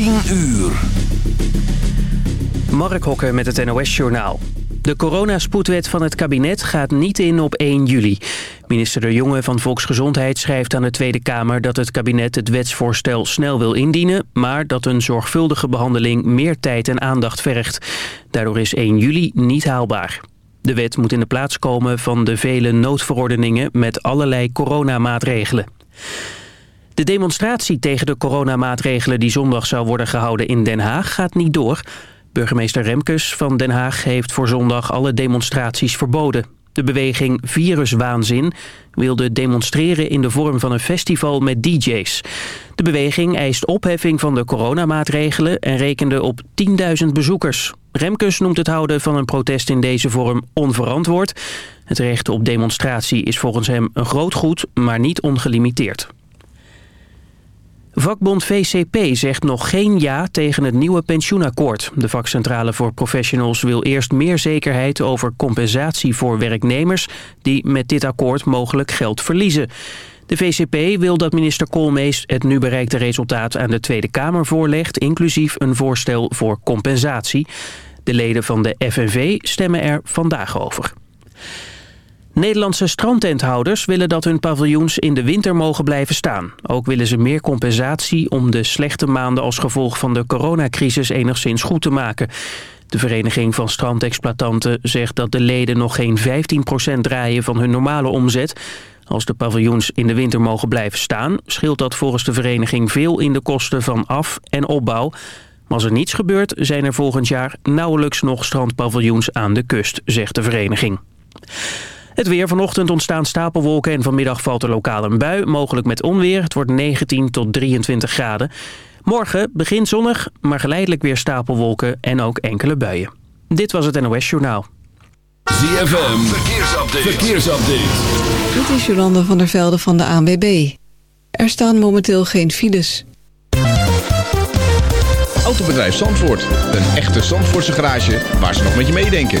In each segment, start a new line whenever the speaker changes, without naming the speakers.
10 uur.
Mark Hokker met het NOS-journaal. De coronaspoedwet van het kabinet gaat niet in op 1 juli. Minister De Jonge van Volksgezondheid schrijft aan de Tweede Kamer... dat het kabinet het wetsvoorstel snel wil indienen... maar dat een zorgvuldige behandeling meer tijd en aandacht vergt. Daardoor is 1 juli niet haalbaar. De wet moet in de plaats komen van de vele noodverordeningen... met allerlei coronamaatregelen. De demonstratie tegen de coronamaatregelen die zondag zou worden gehouden in Den Haag gaat niet door. Burgemeester Remkes van Den Haag heeft voor zondag alle demonstraties verboden. De beweging Viruswaanzin wilde demonstreren in de vorm van een festival met dj's. De beweging eist opheffing van de coronamaatregelen en rekende op 10.000 bezoekers. Remkes noemt het houden van een protest in deze vorm onverantwoord. Het recht op demonstratie is volgens hem een groot goed, maar niet ongelimiteerd. Vakbond VCP zegt nog geen ja tegen het nieuwe pensioenakkoord. De vakcentrale voor professionals wil eerst meer zekerheid over compensatie voor werknemers... die met dit akkoord mogelijk geld verliezen. De VCP wil dat minister Koolmees het nu bereikte resultaat aan de Tweede Kamer voorlegt... inclusief een voorstel voor compensatie. De leden van de FNV stemmen er vandaag over. Nederlandse strandtenthouders willen dat hun paviljoens in de winter mogen blijven staan. Ook willen ze meer compensatie om de slechte maanden als gevolg van de coronacrisis enigszins goed te maken. De Vereniging van Strandexploitanten zegt dat de leden nog geen 15% draaien van hun normale omzet. Als de paviljoens in de winter mogen blijven staan, scheelt dat volgens de vereniging veel in de kosten van af- en opbouw. Maar als er niets gebeurt, zijn er volgend jaar nauwelijks nog strandpaviljoens aan de kust, zegt de vereniging. Het weer vanochtend ontstaan stapelwolken en vanmiddag valt er lokaal een bui, mogelijk met onweer. Het wordt 19 tot 23 graden. Morgen begint zonnig, maar geleidelijk weer stapelwolken en ook enkele buien. Dit was het NOS Journaal.
ZFM, verkeersupdate. verkeersupdate.
Dit is Jolande van der Velde van de ANWB. Er staan momenteel geen files.
Autobedrijf Zandvoort. Een echte Zandvoortse garage waar ze nog met je meedenken.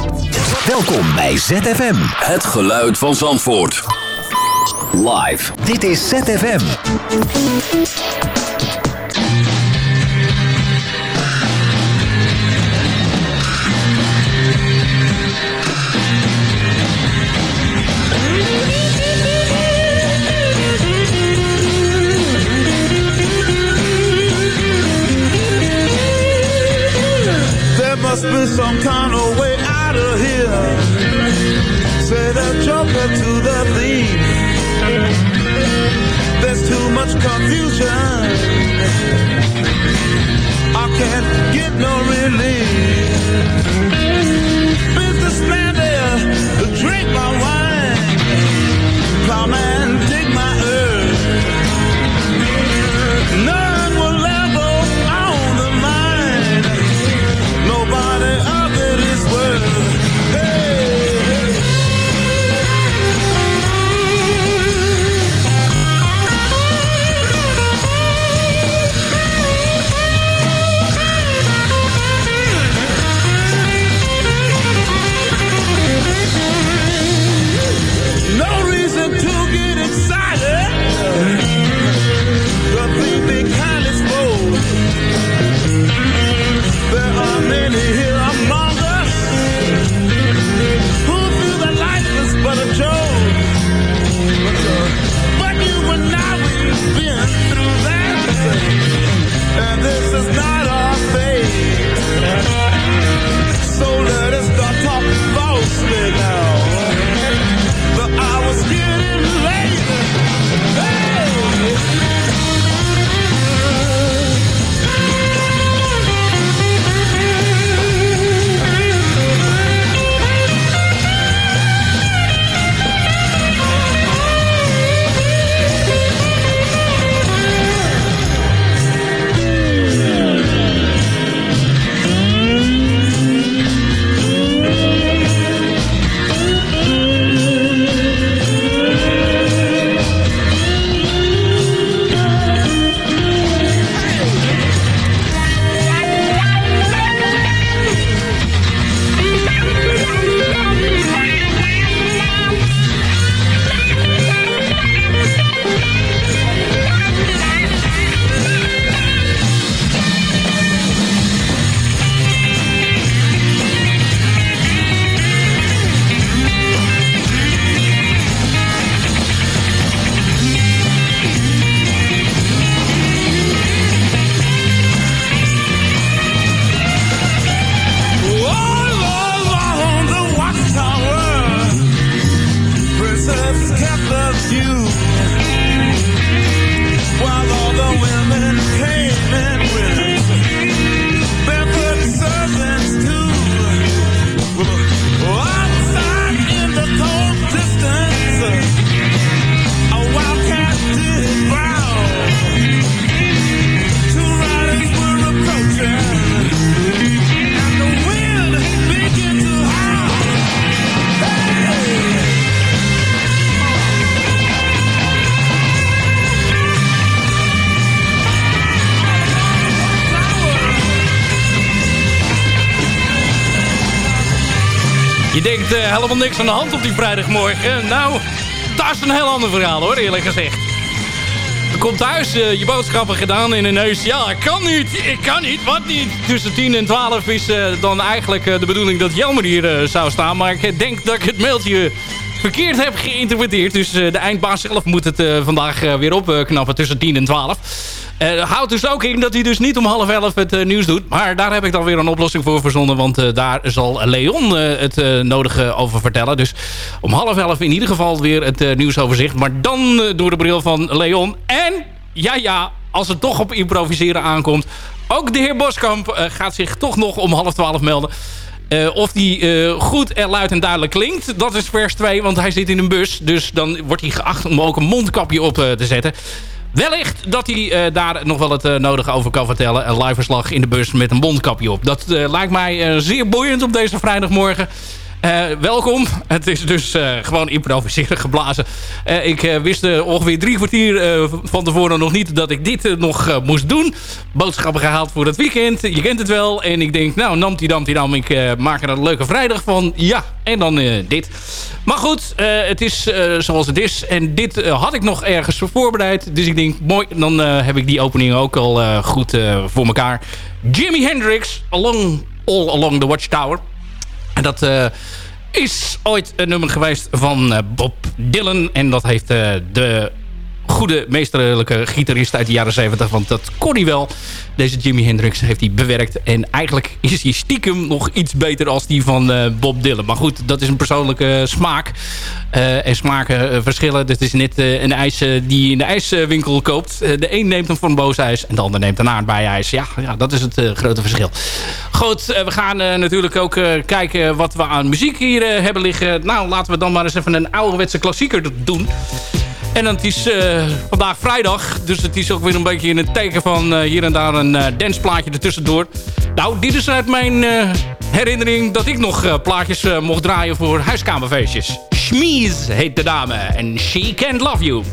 Welkom bij ZFM. Het geluid van Zandvoort. Live. Dit is ZFM.
Helemaal niks aan de hand op die vrijdagmorgen. Nou, dat is een heel ander verhaal hoor, eerlijk gezegd. Je komt thuis, eh, je boodschappen gedaan en ineens... Ja, ik kan niet, ik kan niet, wat niet? Tussen 10 en 12 is eh, dan eigenlijk eh, de bedoeling dat Jelmer hier zou staan. Maar ik denk dat ik het mailtje verkeerd heb geïnterpreteerd. Dus de eindbaas zelf moet het vandaag weer opknappen tussen 10 en 12. Eh houdt dus ook in dat hij dus niet om half elf het eh, nieuws doet. Maar daar heb ik dan weer een oplossing voor verzonnen. Want eh, daar zal Leon het nodige over vertellen. Dus om half elf in ieder geval weer het nieuwsoverzicht. Maar dan door de bril van Leon. En ja, ja, als het toch op improviseren aankomt... ook de heer Boskamp gaat zich toch nog om half twaalf melden. Of die goed en luid en duidelijk klinkt, dat is vers 2, want hij zit in een bus. Dus dan wordt hij geacht om ook een mondkapje op te zetten. Wellicht dat hij eh, daar nog wel het eh, nodige over kan vertellen. Een live verslag in de bus met een mondkapje op. Dat eh, lijkt mij zeer boeiend op deze vrijdagmorgen. Eh, welkom. Het is dus eh, gewoon improviseren geblazen. Eh, ik wist ongeveer drie kwartier van tevoren nog niet dat ik dit nog moest doen. Boodschappen gehaald voor het weekend. Je kent het wel. En ik denk, nou, namti damti dam. Ik maak er een leuke vrijdag van. Ja, en dan dit. Maar goed, het is zoals het is. En dit had ik nog ergens voor voorbereid. Dus ik denk, mooi, dan heb ik die opening ook al goed voor elkaar. Jimi Hendrix, along, All Along the Watchtower. En dat eh, is ooit een nummer geweest van eh, Bob Dylan. En dat heeft eh, de goede meesterlijke gitarist uit de jaren 70. Want dat kon hij wel. Deze Jimi Hendrix heeft hij bewerkt. En eigenlijk is hij stiekem nog iets beter als die van eh, Bob Dylan. Maar goed, dat is een persoonlijke smaak. Eh, en smaken eh, verschillen. Dit is net eh, een ijs eh, die je in de ijswinkel koopt. Eh, de een neemt hem een boos ijs. En de ander neemt een aardbei-ijs. Ja, ja, dat is het eh, grote verschil. Goed, eh, we gaan eh, natuurlijk ook eh, kijken wat we aan muziek hier eh, hebben liggen. Nou, laten we dan maar eens even een ouderwetse klassieker doen. En het is eh, vandaag vrijdag, dus het is ook weer een beetje in het teken van eh, hier en daar een eh danceplaatje ertussendoor. Nou, dit is uit mijn herinnering dat ik nog plaatjes mocht draaien voor huiskamerfeestjes. Schmies heet de dame en She Can't Love You.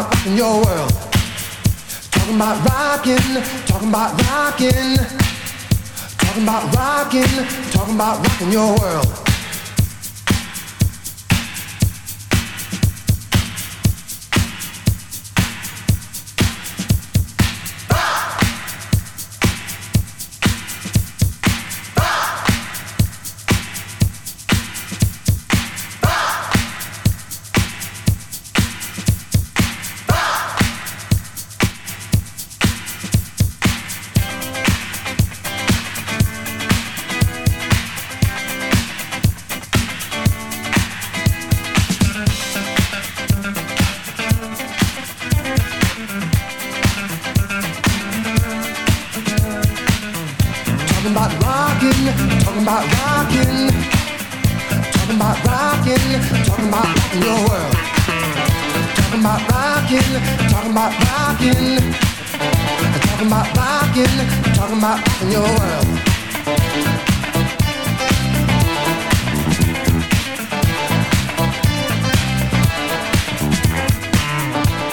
about rocking your world. Talking about rocking, talking about rocking. Talking about rocking, talking about rocking your world.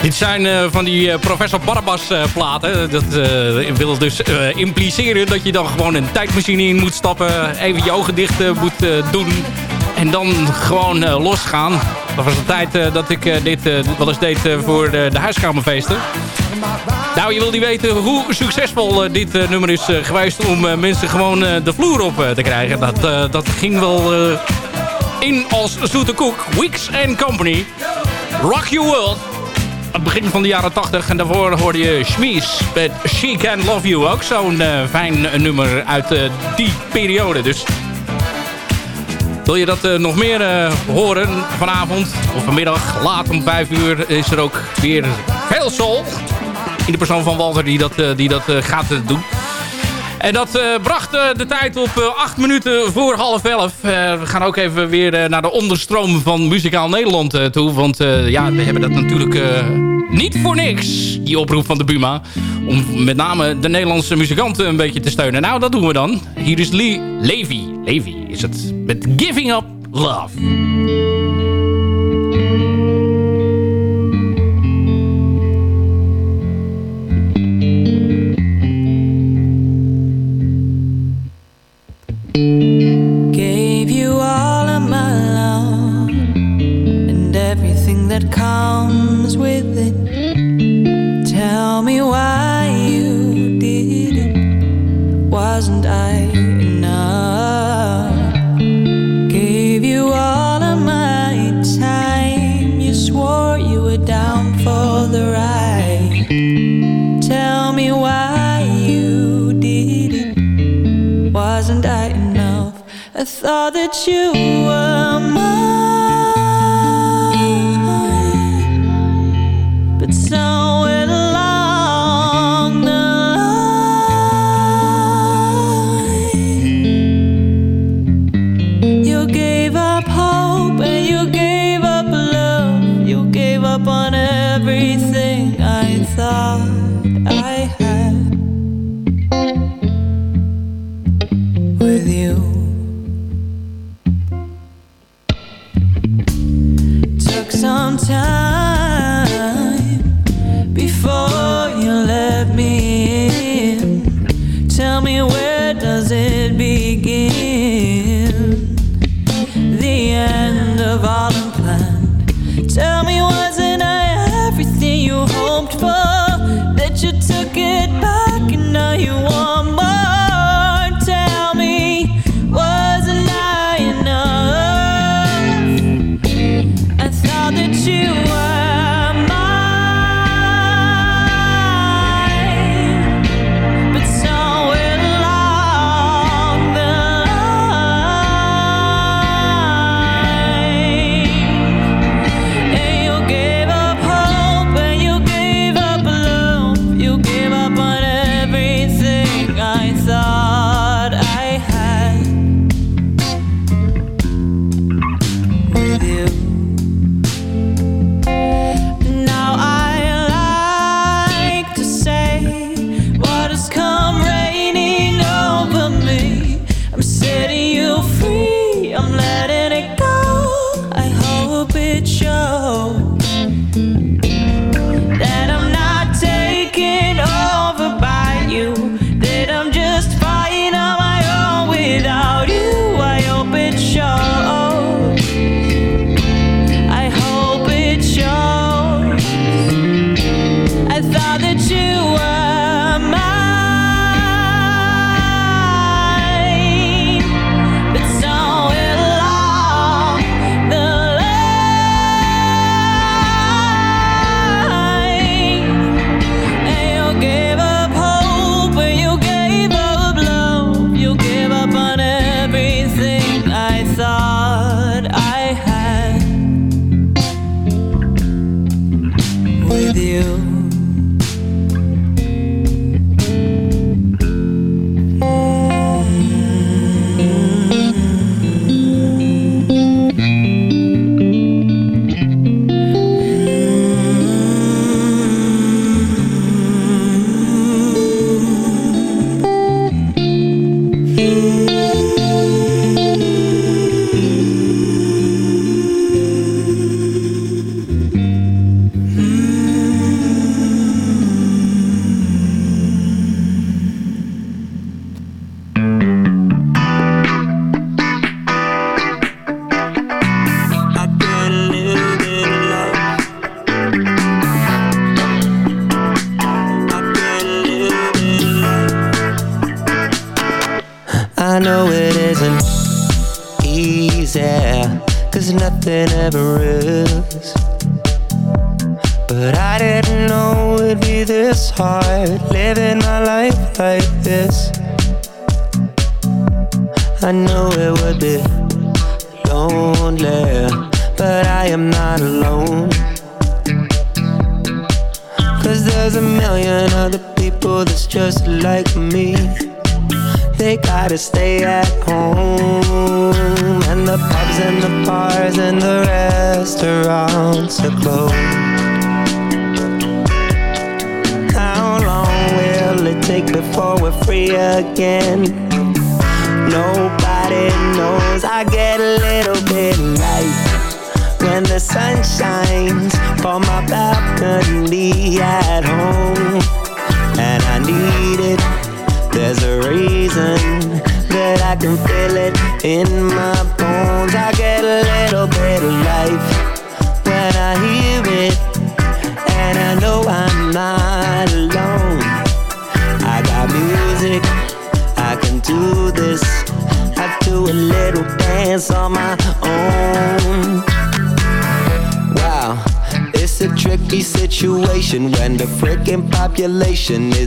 Dit zijn eh, van die eh, Professor Barbas eh, platen. Dat wil dus impliceren dat je dan gewoon een tijdmachine in moet stappen. Even je ogen dicht moet doen. En dan gewoon losgaan. Dat was de tijd dat ik dit wel eens deed voor de, de huiskamerfeesten. Nou, je wil niet weten hoe succesvol eh, dit eh, nummer is eh, geweest... om mensen gewoon de vloer op te krijgen. Dat, dat ging wel in als zoete koek. Weeks and Company. Rock Your World. Aan het begin van de jaren 80. En daarvoor hoorde je Schmies met She Can Love You. Ook zo'n fijn nummer uit die periode. Dus wil je dat nog meer horen vanavond of vanmiddag laat om 5 uur is er ook weer veel soul. In de persoon van Walter die dat, eh, die dat eh, gaat eh, doen. En dat eh, bracht de tijd op eh, 8 minuten voor half 11. Eh, we gaan ook even weer naar de onderstroom van Muzikaal Nederland toe. Want ja, we hebben dat natuurlijk niet voor niks. Die oproep van de Buma. Om met name de Nederlandse muzikanten een beetje te steunen. Nou, dat doen we dan. Hier is Lee Levy. Levy is het. Met Giving Up Love.
That comes with it. Tell me why you did it. Wasn't I enough? Gave you all of my time. You swore you were down for the ride. Tell me why you did it. Wasn't I enough? I thought that you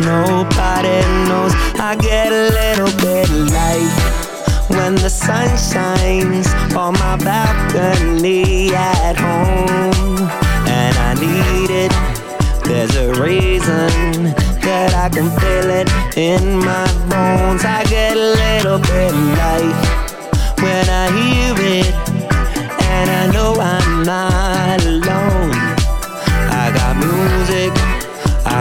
Nobody knows. I get a little bit light when the sun shines on my balcony at home, and I need it. There's a reason that I can feel it in my bones. I get a little bit light when I hear it, and I know I'm not alone.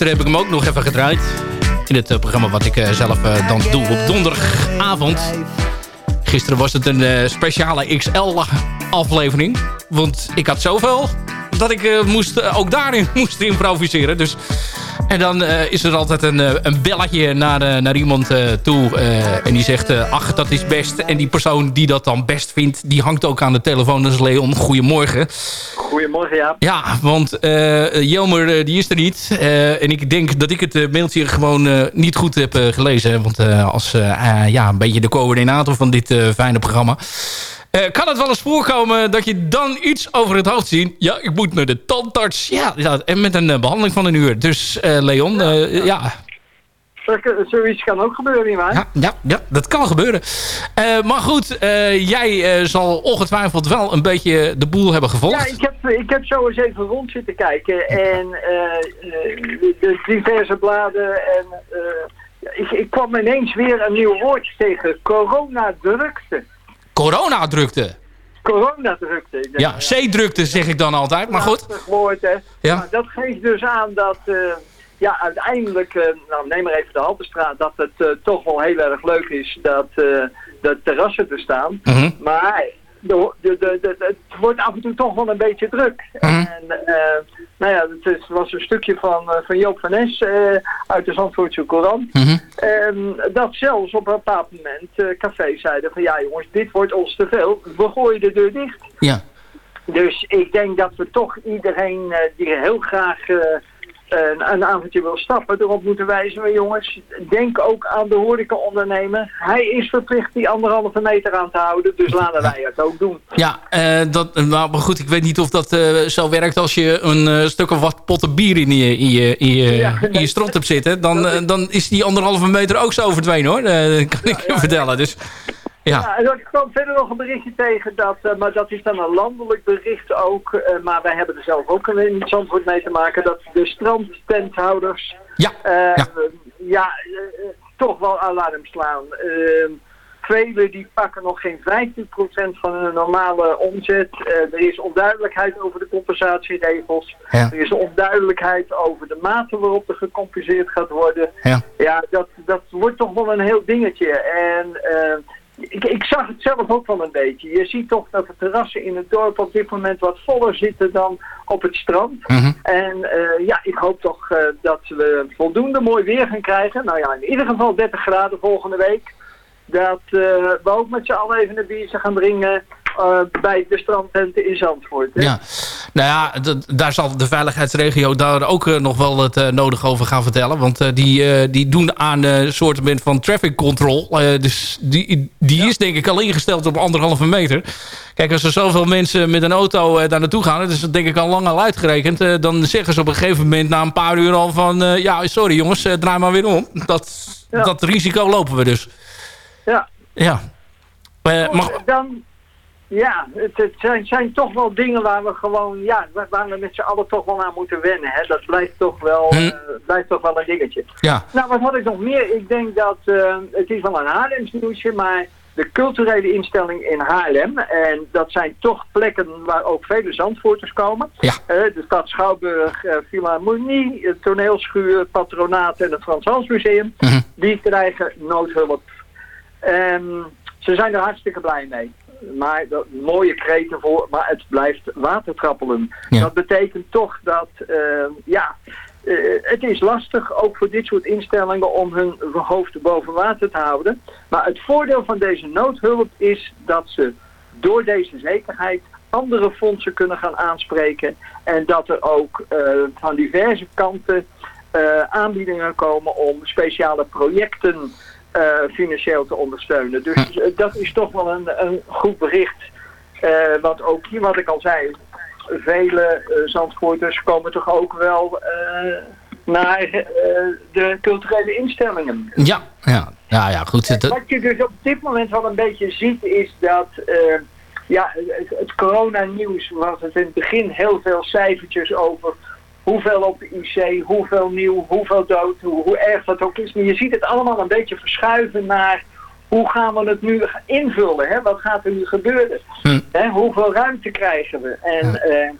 Gisteren heb ik hem ook nog even gedraaid. In het eh, programma wat ik eh, zelf eh, dan doe op donderdagavond. Gisteren was het een speciale XL-aflevering. Want ik had zoveel dat ik moest, ook daarin moest improviseren. Dus, en dan eh, is er altijd een, eh, een belletje naar, eh, naar iemand toe. en die zegt, ach, dat is best. En die persoon die dat dan best vindt, die hangt ook aan de telefoon. Dat is Leon. Goedemorgen.
Goedemorgen, ja.
Ja, want Jelmer die is er niet. En ik denk dat ik het mailtje gewoon niet goed heb gelezen. Want als ja, een beetje de coördinator van dit fijne programma... eh, kan het wel eens voorkomen dat je dan iets over het hoofd ziet. Ja, ik moet naar de tandarts. Ja, ja en met een eh, behandeling van een uur. Dus eh, Leon, ja,
Zo- Zoiets kan ook gebeuren, nietwaar?
ja, ja, ja, dat kan gebeuren. Maar goed, jij zal ongetwijfeld wel een beetje de boel hebben gevolgd.
Ja, ik heb, ik heb zo eens even rond zitten kijken en de, diverse bladen en ik, ik kwam ineens weer een nieuw woordje tegen, coronadrukte.
Coronadrukte.
Coronadrukte. Denk,
Ja, C-drukte zeg ik dan altijd, maar goed.
Prachtig woord, hè.
Ja.
Maar dat geeft dus aan dat, eh, ja, uiteindelijk, eh, nou neem maar even de Haltestraat, dat het eh, toch wel heel erg leuk is dat, dat terrassen er staan.
Mhm.
Maar de, de, de, de- het wordt af en toe toch wel een beetje druk. En eh, nou ja, het is- was een stukje van, eh, van Joop van Es eh, uit de Zandvoortse Courant. En dat zelfs op een bepaald moment cafés zeiden van ja jongens, dit wordt ons te veel. We gooien de deur dicht.
Ja.
Dus ik denk dat we toch iedereen die heel graag een, een avondje wil stappen, erop moeten wijzen. Maar jongens, denk ook aan de horecaondernemer. Hij is verplicht die anderhalve meter aan te houden, dus laten wij het ook doen.
Ja, eh, dat, nou, maar goed, ik weet niet of dat eh, zo werkt als je een eh, stuk of wat potten bier in je, in je, in je,
Ja,
in je strot hebt zitten. Dan, eh, dan is die anderhalve meter ook zo verdwenen hoor. Eh, dat kan ik je vertellen. Dus, ja.
Ja, en dan kwam verder nog een berichtje tegen, dat, eh, maar dat is dan een landelijk bericht ook. eh, maar wij hebben er zelf ook in Zandvoort mee te maken, dat de strandtenthouders
ja.
ja. ja eh, toch wel alarm slaan. Uh, Velen die pakken nog geen 15% van hun normale omzet. Er is onduidelijkheid over de compensatieregels.
Ja.
Er is onduidelijkheid over de mate waarop er gecompenseerd gaat worden.
Ja.
Ja, dat, dat wordt toch wel een heel dingetje. En uh, ik, ik, zag het zelf ook wel een beetje. Je ziet toch dat de terrassen in het dorp op dit moment wat voller zitten dan op het strand.
Mm -hmm.
En uh, ja, ik hoop toch uh, dat we voldoende mooi weer gaan krijgen. Nou ja, in ieder geval 30 graden volgende week. Dat uh, we ook met z'n allen even een biertje gaan drinken bij de strandtenten in Zandvoort. Hè?
Ja, nou ja, daar zal de veiligheidsregio daar ook nog wel het nodig over gaan vertellen. Want die, die doen aan een soort van traffic control. dus die, die is denk ik al ingesteld op anderhalve meter. Kijk, als er zoveel mensen met een auto daar naartoe gaan... dat is denk ik al lang al uitgerekend... Dan zeggen ze op een gegeven moment na een paar uur al van... Ja, sorry jongens, draai maar weer om. Dat, ja. dat risico lopen we dus.
Ja.
Ja.
mag... Dan, ja, het, het zijn, zijn, toch wel dingen waar we gewoon... Ja, waar we met z'n allen toch wel aan moeten wennen. Hè? Dat blijft toch, wel, hm. blijft toch wel een dingetje.
Ja.
Nou, wat had ik nog meer? Ik denk dat... het is wel een Haarlems nieuwsje, maar de culturele instelling in Haarlem. En dat zijn toch plekken waar ook vele Zandvoorters komen.
Ja.
Uh, de stad Schouwburg, uh, Philharmonie, het toneelschuur, het patronaat en het Frans Hals Museum.
Mhm.
Mm -hmm. Die krijgen noodhulp. Um, ze zijn er hartstikke blij mee. Maar dat, mooie kreten voor, maar het blijft watertrappelen.
Ja.
Dat betekent toch dat, uh, ja, uh, het is lastig, ook voor dit soort instellingen, om hun hoofd boven water te houden. Maar het voordeel van deze noodhulp is dat ze door deze zekerheid andere fondsen kunnen gaan aanspreken. En dat er ook uh, van diverse kanten uh, aanbiedingen komen om speciale projecten financieel te ondersteunen. Dus dat is toch wel een, een goed bericht. wat ook hier, wat ik al zei, vele uh, Zandvoorters komen toch ook wel uh, naar uh, de culturele instellingen.
Ja, ja, ja, ja goed.
Het, wat je dus op dit moment wel een beetje ziet is dat ja, het, het coronanieuws was het in het begin heel veel cijfertjes over hoeveel op de IC, hoeveel nieuw, hoeveel dood, hoe, hoe erg dat ook is. Maar je ziet het allemaal een beetje verschuiven naar hoe gaan we het nu invullen? Hè? Wat gaat er nu gebeuren?
Hm.
Hè? Hoeveel ruimte krijgen we? En ja. Uh,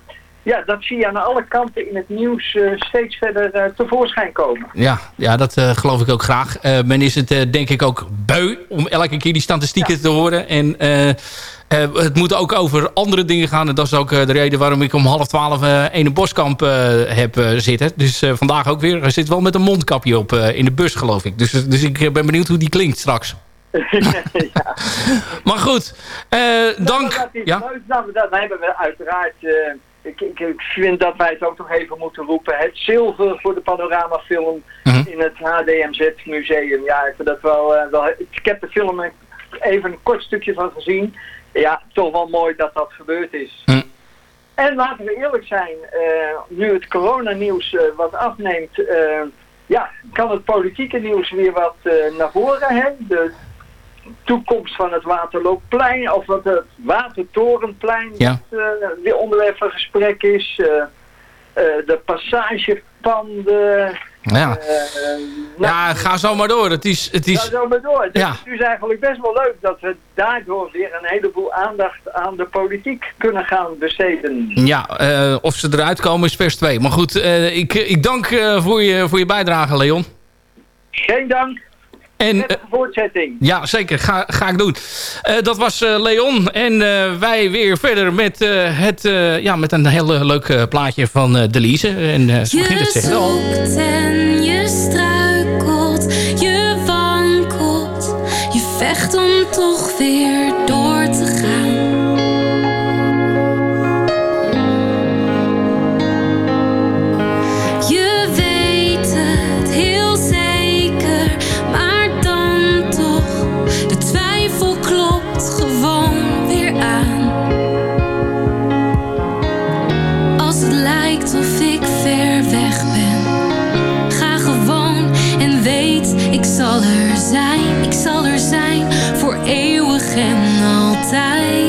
ja, dat zie je aan alle kanten in het nieuws uh, steeds verder uh, tevoorschijn komen.
Ja, ja dat geloof ik ook graag. men is het denk ik ook beu om elke keer die statistieken ja. te horen. En het moet ook over andere dingen gaan. En dat is ook de reden waarom ik om half twaalf Ene Boskamp heb zitten. Dus vandaag ook weer. Hij zit wel met een mondkapje op in de bus, geloof ik. Dus, dus ik ben benieuwd hoe die klinkt straks.
ja.
Maar goed, uh, dank.
Dat is
ja?
leuk. Nou, dat hebben we uiteraard. Uh, ik, ik, ik, vind dat wij het ook nog even moeten roepen. Het zilver voor de panoramafilm
Mhm.
uh -huh. in het HDMZ museum. Ja, ik vind dat wel, wel. Ik heb de film even een kort stukje van gezien. Ja, toch wel mooi dat dat gebeurd is.
Hm.
En laten we eerlijk zijn, nu het coronanieuws wat afneemt, ja, kan het politieke nieuws weer wat naar voren. Hè? De, toekomst van het Waterloopplein, of wat het Watertorenplein
ja.
uh, weer onderwerp van gesprek is. De passagepanden.
Ja. ja, ga zo maar door. Het is, het is...
Ga zo maar door. Het
ja.
is dus eigenlijk best wel leuk dat we daardoor weer een heleboel aandacht aan de politiek kunnen gaan besteden.
Ja, of ze eruit komen is vers 2. Maar goed, ik, ik dank voor, je, voor je bijdrage, Leon.
Geen dank.
En,
eh, voortzetting.
Ja, zeker. Ga, ga ik doen. Eh, dat was eh, Leon. En wij weer verder met, het, ja, met een heel leuk plaatje van Delize. En uh, begint het zeggen.
zijn.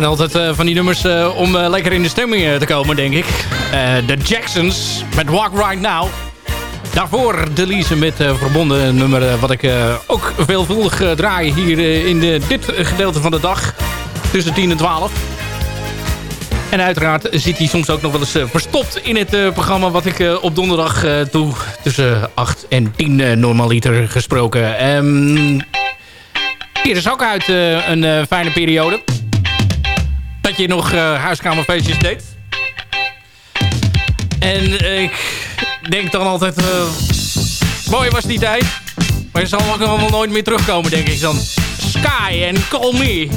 Zijn altijd
eh, van die nummers eh, om eh, lekker in de stemming te komen, denk ik. De Jacksons met Walk Right Now. Daarvoor Delise met eh, verbonden nummer wat ik ook veelvuldig draai hier in de, dit gedeelte van de dag. Tussen 10 en 12. En uiteraard zit hij soms ook nog wel eens verstopt in het programma... wat ik op donderdag doe tussen 8 en 10 uh, normaliter gesproken. Ehm hier is ook uit een fijne periode. Je nog eh, huiskamerfeestjes deed. En ik denk dan altijd... eh, mooi was die tijd. Maar je zal ook nog nooit meer terugkomen, denk ik dan. Sky en Call Me.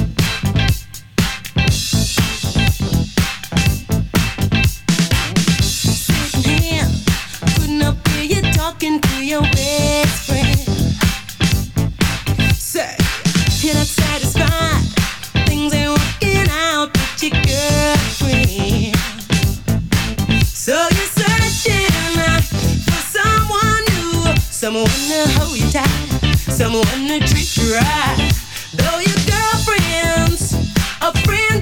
Someone to hold you tight, someone to treat you right. Though your girlfriend's a friend.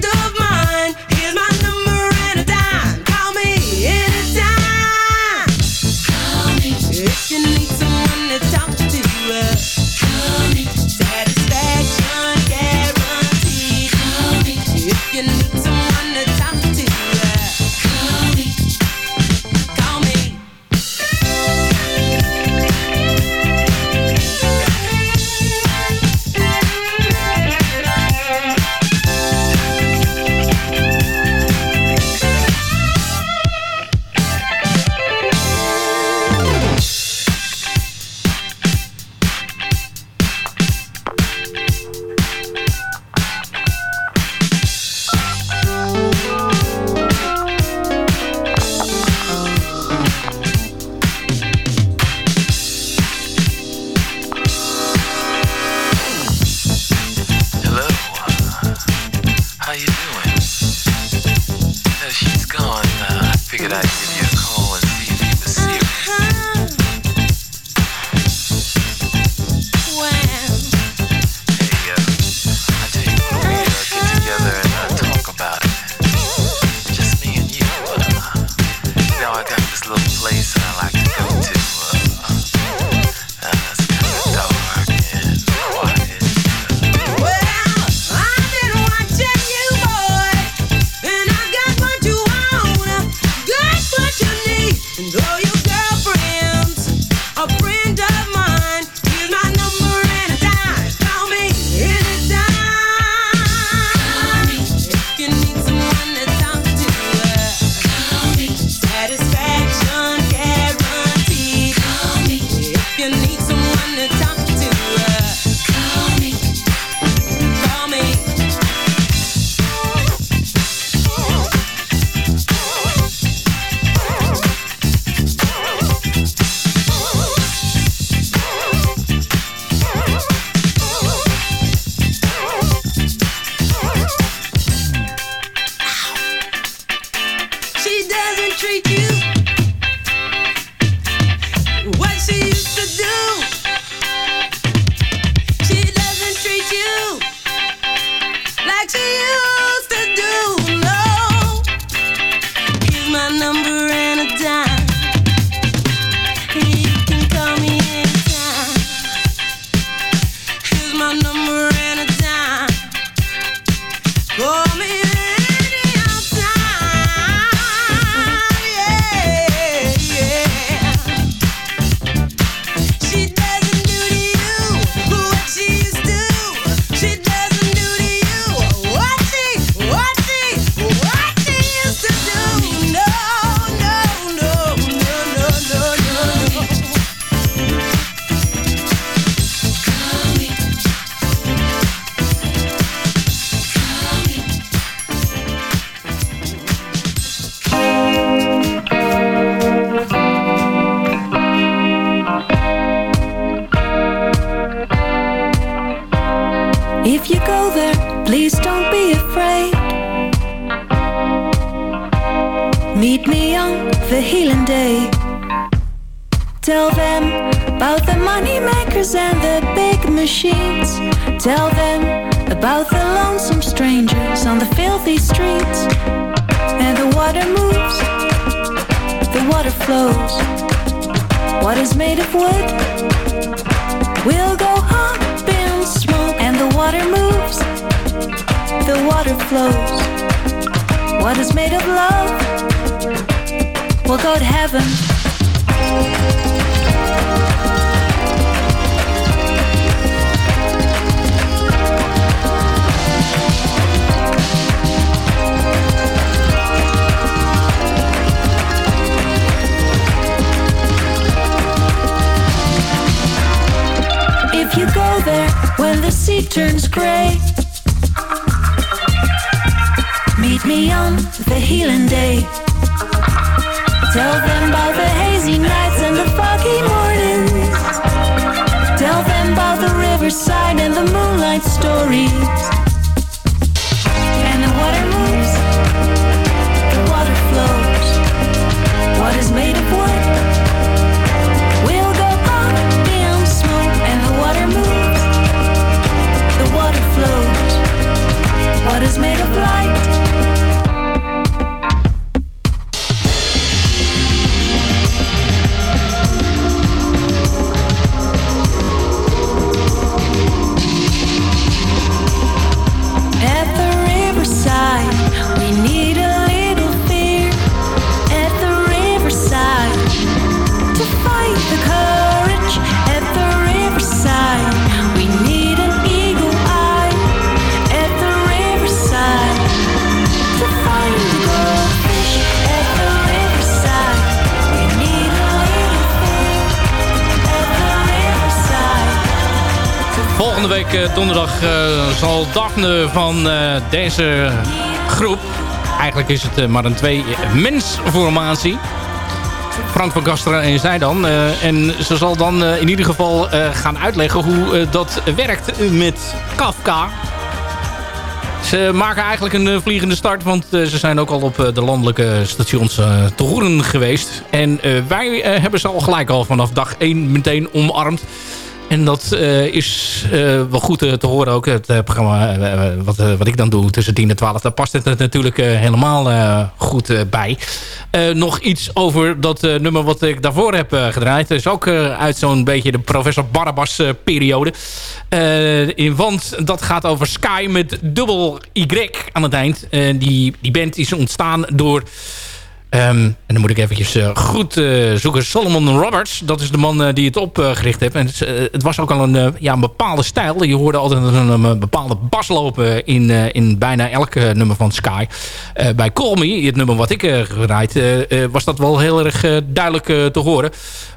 The day. Tell them about the money makers and the big machines. Tell them about the lonesome strangers on the filthy streets. And the water moves, the water flows. What is made of wood will go up in smoke. And the water moves, the water flows. What is made of love will go to heaven. If you go there when the sea turns gray, meet me on the healing day. Tell them about the hazy nights and the foggy mornings. Tell them about the riverside and the moonlight stories. And the water moves, the water flows. What is made of wood will go up in smoke. And the water moves, the water flows. What is made of light?
Volgende week eh, donderdag eh, zal Daphne van eh, deze groep... Eigenlijk is het maar een twee-mens-formatie. Frank van Gasteren en zij dan. en ze zal dan in ieder geval gaan uitleggen hoe dat werkt met Kafka. Ze maken eigenlijk een vliegende start, want ze zijn ook al op de landelijke stations te horen geweest. En wij hebben ze al gelijk al vanaf dag 1 meteen omarmd. En dat eh, is eh, wel goed eh, te horen ook. Het programma wat, wat ik dan doe tussen 10 en 12. Daar past het natuurlijk helemaal goed bij. Nog iets over dat nummer wat ik daarvoor heb gedraaid. Dat is ook uit zo'n beetje de Professor Barabbas periode. In, want dat gaat over Sky met dubbel Y aan het eind. Die, die band is ontstaan door... Ehm, en dan moet ik eventjes eh, goed eh, zoeken. Solomon Roberts, dat is de man eh, die het opgericht heeft. En het, het was ook al een, ja, een bepaalde stijl. Je hoorde altijd een, een bepaalde bas lopen in, in bijna elk nummer van Sky. Bij Call Me, het nummer wat ik gedraaid, was dat wel heel erg duidelijk te horen.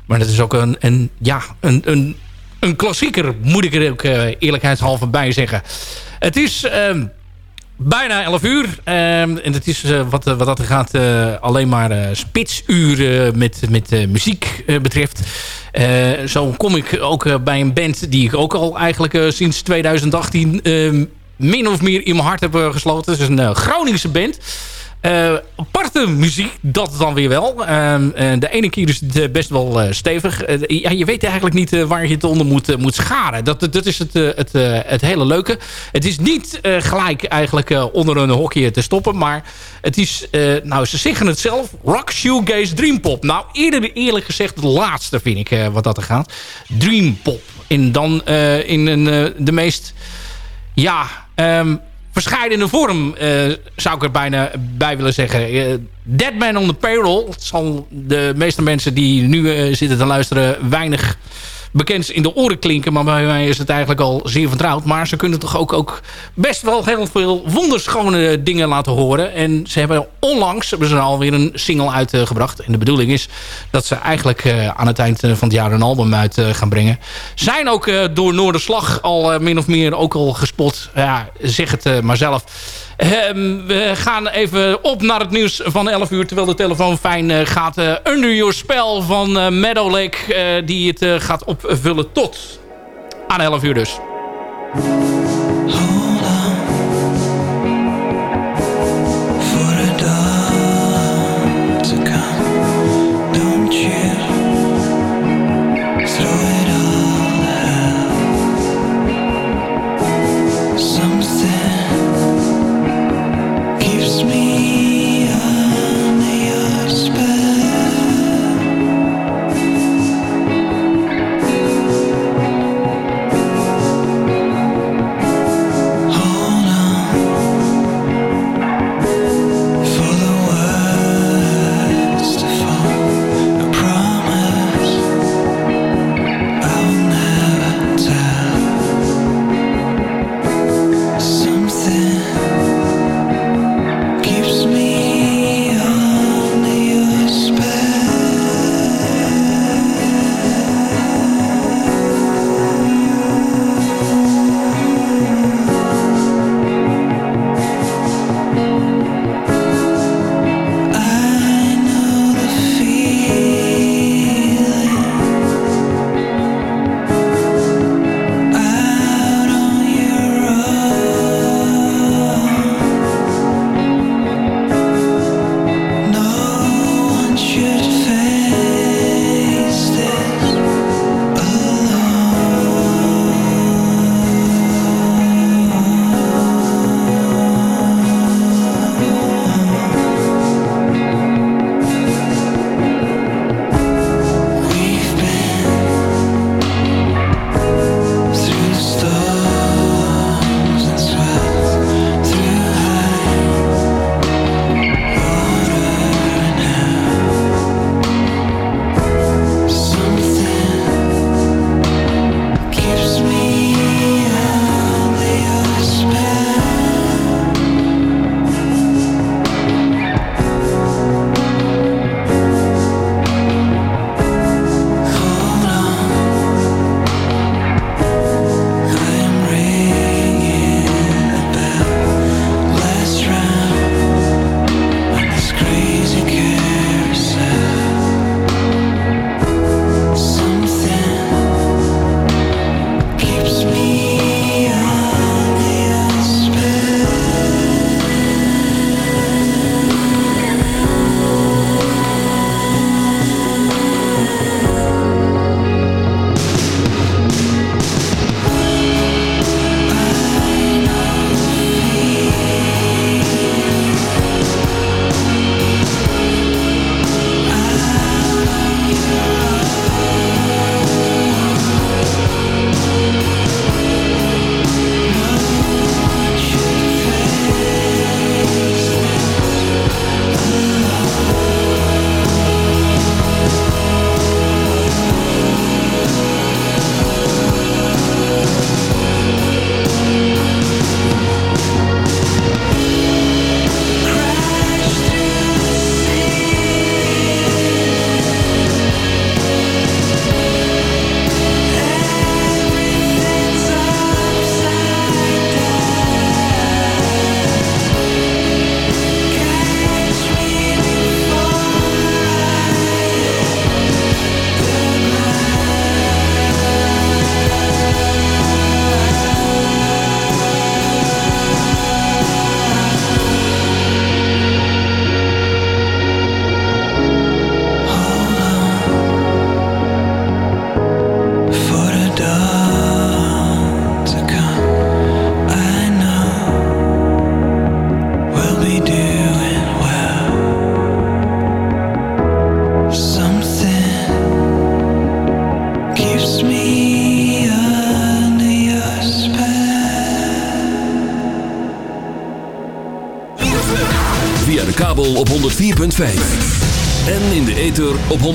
Maar dat is ook een, een, ja, een, een, een klassieker, moet ik er ook eerlijkheidshalve bij zeggen. Het is... ehm, Bijna 11 uur. Ehm, en het is eh, wat, eh, wat dat gaat eh, alleen maar spitsuur eh, met, met muziek betreft. Zo kom ik ook bij een band die ik ook al eigenlijk sinds 2018 ehm, min of meer in mijn hart heb gesloten. Het is een Groningse band. Eh, aparte muziek, dat dan weer wel. Ehm, eh, de ene keer is het eh, best wel stevig. Je weet eigenlijk niet waar je het onder moet, moet scharen. Dat, dat is het, het, het hele leuke. Het is niet gelijk eigenlijk onder een hokje te stoppen. Maar het is, nou ze zeggen het zelf, rock, shoegaze, dreampop. Nou, eerder eerlijk gezegd het laatste vind ik wat dat er gaat. Dreampop. En dan in een, de meest, ja... ehm, verscheidene vorm, eh, zou ik er bijna bij willen zeggen. Eh, Dead Man on the Payroll. Zal de meeste mensen die nu eh, zitten te luisteren weinig bekend in de oren klinken. Maar bij mij is het eigenlijk al zeer vertrouwd. Maar ze kunnen toch ook, ook best wel heel veel wonderschone dingen laten horen. En ze hebben onlangs hebben ze alweer een single uitgebracht. En de bedoeling is dat ze eigenlijk eh, aan het eind eh, van het jaar een album uit eh, gaan brengen. Zijn ook door Noorderslag al min of meer ook al gespot. Ja, zeg het maar zelf. Ehm, we gaan even op naar het nieuws van 11 uur. Terwijl de telefoon fijn eh, gaat. eh, Under Your Spell van eh, Meadow Lake. die het gaat opvullen tot aan 11 uur dus.